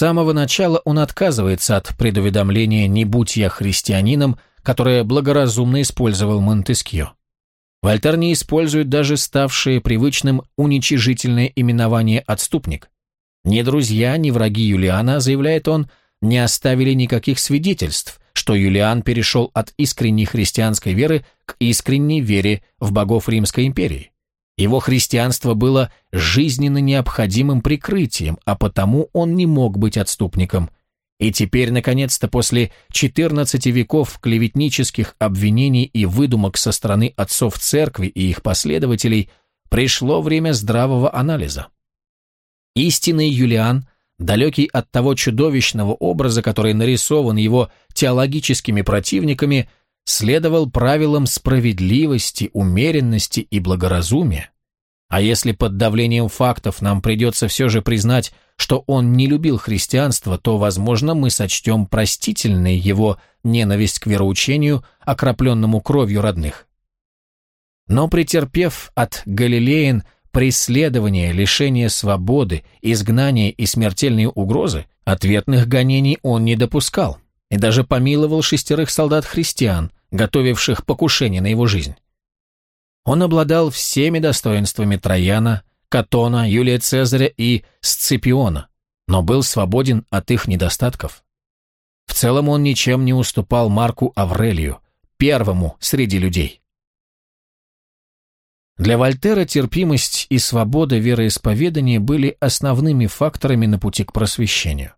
самого начала он отказывается от предуведомления «не будь я христианином», которое благоразумно использовал Монтескьё. Вольтер не использует даже ставшее привычным уничижительное именование «отступник». Ни друзья, ни враги Юлиана, заявляет он, не оставили никаких свидетельств, что Юлиан перешел от искренней христианской веры к искренней вере в богов Римской империи. Его христианство было жизненно необходимым прикрытием, а потому он не мог быть отступником – и теперь, наконец-то, после 14 веков клеветнических обвинений и выдумок со стороны отцов церкви и их последователей, пришло время здравого анализа. Истинный Юлиан, далекий от того чудовищного образа, который нарисован его теологическими противниками, следовал правилам справедливости, умеренности и благоразумия. А если под давлением фактов нам придется все же признать, что он не любил христианство, то, возможно, мы сочтем простительной его ненависть к вероучению, окропленному кровью родных. Но претерпев от Галилеян преследование, лишение свободы, изгнание и смертельные угрозы, ответных гонений он не допускал и даже помиловал шестерых солдат-христиан, готовивших покушение на его жизнь. Он обладал всеми достоинствами Трояна, Катона, Юлия Цезаря и Сципиона, но был свободен от их недостатков. В целом он ничем не уступал Марку Аврелию, первому среди людей. Для Вольтера терпимость и свобода вероисповедания были основными факторами на пути к просвещению.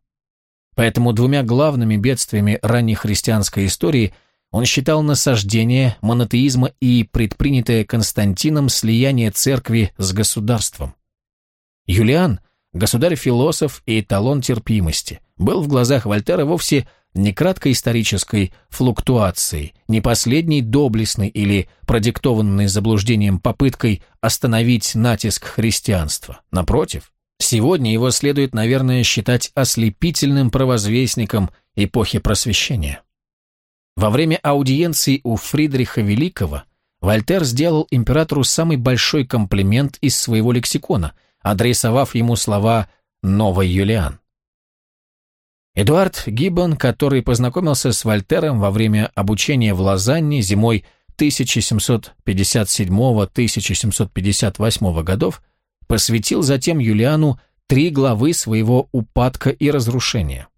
Поэтому двумя главными бедствиями ранней христианской истории – он считал насаждение монотеизма и предпринятое Константином слияние церкви с государством. Юлиан, государь-философ и эталон терпимости, был в глазах Вольтера вовсе не краткой исторической флуктуацией, не последней доблестной или продиктованной заблуждением попыткой остановить натиск христианства. Напротив, сегодня его следует, наверное, считать ослепительным провозвестником эпохи просвещения. Во время аудиенции у Фридриха Великого Вольтер сделал императору самый большой комплимент из своего лексикона, адресовав ему слова «Новый Юлиан». Эдуард Гиббон, который познакомился с Вольтером во время обучения в Лозанне зимой 1757-1758 годов, посвятил затем Юлиану три главы своего «Упадка и разрушения».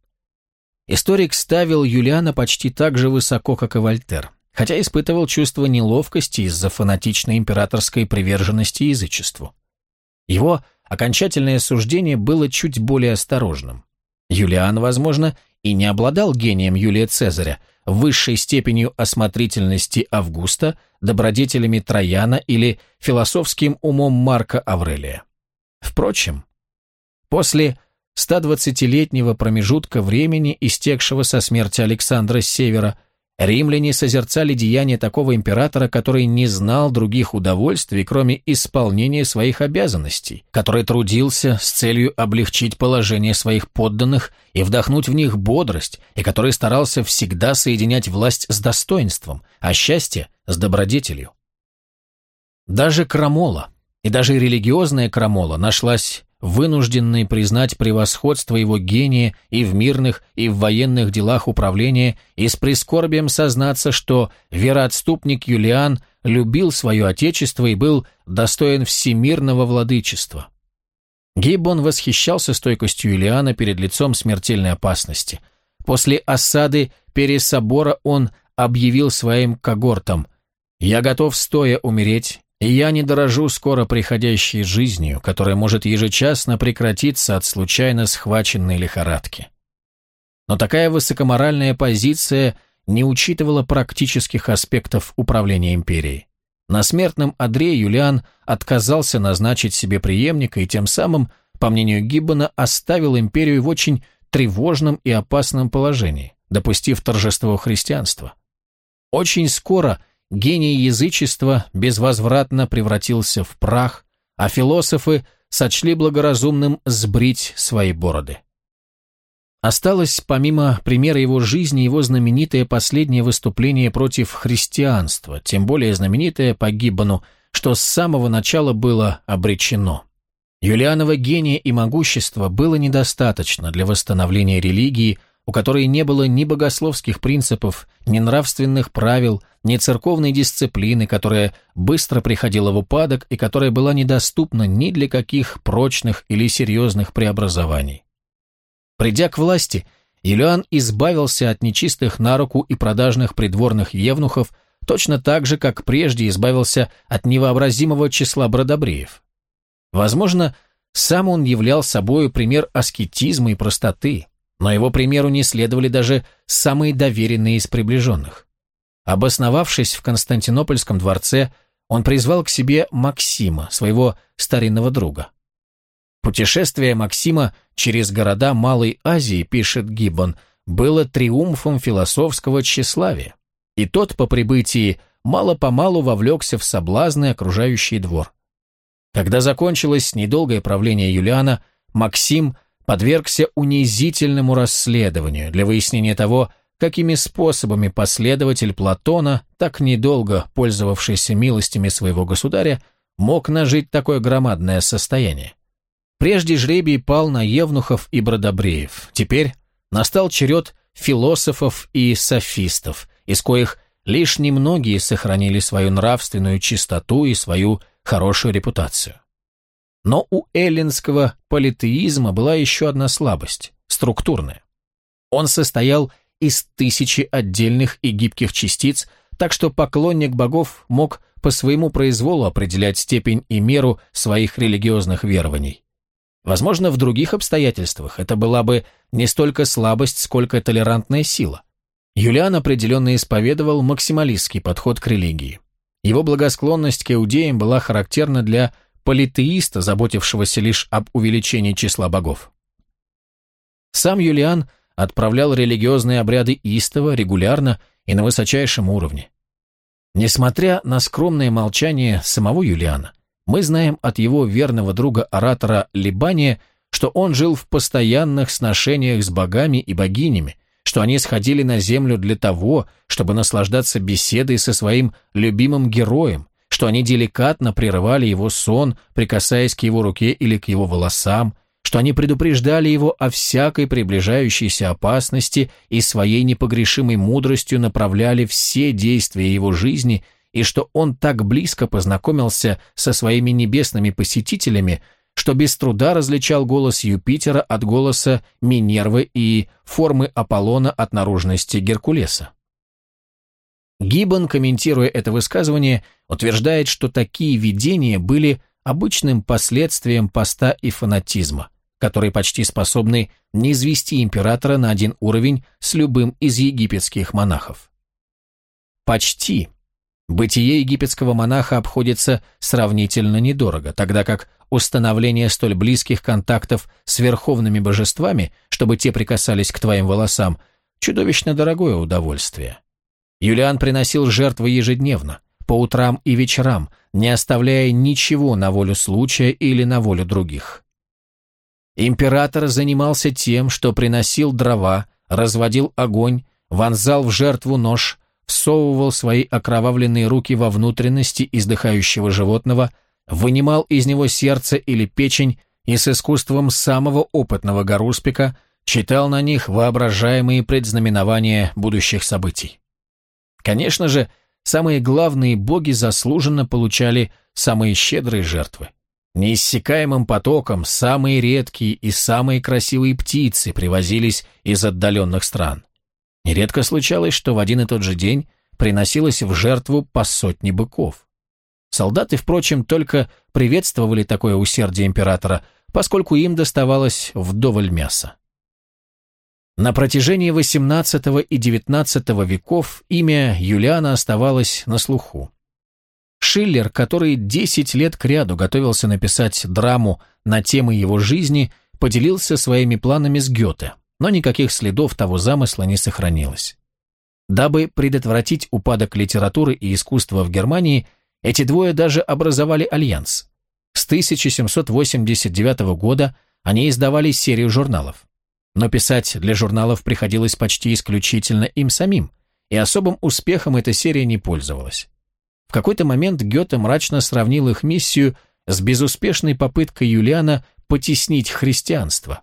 Историк ставил Юлиана почти так же высоко, как и Вольтер, хотя испытывал чувство неловкости из-за фанатичной императорской приверженности язычеству. Его окончательное суждение было чуть более осторожным. Юлиан, возможно, и не обладал гением Юлия Цезаря, высшей степенью осмотрительности Августа, добродетелями Трояна или философским умом Марка Аврелия. Впрочем, после 120-летнего промежутка времени, истекшего со смерти Александра с севера, римляне созерцали деяния такого императора, который не знал других удовольствий, кроме исполнения своих обязанностей, который трудился с целью облегчить положение своих подданных и вдохнуть в них бодрость, и который старался всегда соединять власть с достоинством, а счастье с добродетелью. Даже крамола, и даже религиозная крамола нашлась вынужденный признать превосходство его гения и в мирных, и в военных делах управления, и с прискорбием сознаться, что вероотступник Юлиан любил свое отечество и был достоин всемирного владычества. Гиббон восхищался стойкостью Юлиана перед лицом смертельной опасности. После осады Пересобора он объявил своим когортам «Я готов стоя умереть, и я не дорожу скоро приходящей жизнью, которая может ежечасно прекратиться от случайно схваченной лихорадки. Но такая высокоморальная позиция не учитывала практических аспектов управления империей. На смертном одре Юлиан отказался назначить себе преемника и тем самым, по мнению Гиббона, оставил империю в очень тревожном и опасном положении, допустив торжество христианства. Очень скоро – гений язычества безвозвратно превратился в прах, а философы сочли благоразумным сбрить свои бороды. Осталось, помимо примера его жизни, его знаменитое последнее выступление против христианства, тем более знаменитое по Гиббону, что с самого начала было обречено. Юлианова гения и могущества было недостаточно для восстановления религии, у которой не было ни богословских принципов, ни нравственных правил, ни церковной дисциплины, которая быстро приходила в упадок и которая была недоступна ни для каких прочных или серьезных преобразований. Придя к власти, Юлиан избавился от нечистых на руку и продажных придворных евнухов, точно так же, как прежде избавился от невообразимого числа бродобреев. Возможно, сам он являл собою пример аскетизма и простоты, но его примеру не следовали даже самые доверенные из приближенных. Обосновавшись в Константинопольском дворце, он призвал к себе Максима, своего старинного друга. Путешествие Максима через города Малой Азии, пишет Гиббон, было триумфом философского тщеславия, и тот по прибытии мало-помалу вовлекся в соблазны окружающий двор. Когда закончилось недолгое правление Юлиана, Максим подвергся унизительному расследованию для выяснения того, какими способами последователь Платона, так недолго пользовавшийся милостями своего государя, мог нажить такое громадное состояние. Прежде жребий пал на евнухов и бродобреев. Теперь настал черед философов и софистов, из коих лишь немногие сохранили свою нравственную чистоту и свою хорошую репутацию. Но у эллинского политеизма была еще одна слабость – структурная. Он состоял из тысячи отдельных и гибких частиц, так что поклонник богов мог по своему произволу определять степень и меру своих религиозных верований. Возможно, в других обстоятельствах это была бы не столько слабость, сколько толерантная сила. Юлиан определенно исповедовал максималистский подход к религии. Его благосклонность к иудеям была характерна для политеиста, заботившегося лишь об увеличении числа богов. Сам Юлиан отправлял религиозные обряды истово, регулярно и на высочайшем уровне. Несмотря на скромное молчание самого Юлиана, мы знаем от его верного друга-оратора Либания, что он жил в постоянных сношениях с богами и богинями, что они сходили на землю для того, чтобы наслаждаться беседой со своим любимым героем, что они деликатно прерывали его сон, прикасаясь к его руке или к его волосам, что они предупреждали его о всякой приближающейся опасности и своей непогрешимой мудростью направляли все действия его жизни и что он так близко познакомился со своими небесными посетителями, что без труда различал голос Юпитера от голоса Минервы и формы Аполлона от наружности Геркулеса. Гиббон, комментируя это высказывание, утверждает, что такие видения были обычным последствием поста и фанатизма, которые почти способны не извести императора на один уровень с любым из египетских монахов. Почти Бытие египетского монаха обходится сравнительно недорого, тогда как установление столь близких контактов с верховными божествами, чтобы те прикасались к твоим волосам, чудовищно дорогое удовольствие. Юлиан приносил жертвы ежедневно, по утрам и вечерам, не оставляя ничего на волю случая или на волю других. Император занимался тем, что приносил дрова, разводил огонь, вонзал в жертву нож, всовывал свои окровавленные руки во внутренности издыхающего животного, вынимал из него сердце или печень и с искусством самого опытного гаруспика читал на них воображаемые предзнаменования будущих событий. Конечно же, самые главные боги заслуженно получали самые щедрые жертвы. Неиссякаемым потоком самые редкие и самые красивые птицы привозились из отдаленных стран. Нередко случалось, что в один и тот же день приносилось в жертву по сотне быков. Солдаты, впрочем, только приветствовали такое усердие императора, поскольку им доставалось вдоволь мяса. На протяжении XVIII и XIX веков имя Юлиана оставалось на слуху. Шиллер, который 10 лет кряду готовился написать драму на темы его жизни, поделился своими планами с Гёте но никаких следов того замысла не сохранилось. Дабы предотвратить упадок литературы и искусства в Германии, эти двое даже образовали альянс. С 1789 года они издавали серию журналов. Но писать для журналов приходилось почти исключительно им самим, и особым успехом эта серия не пользовалась. В какой-то момент Гёте мрачно сравнил их миссию с безуспешной попыткой Юлиана потеснить христианство.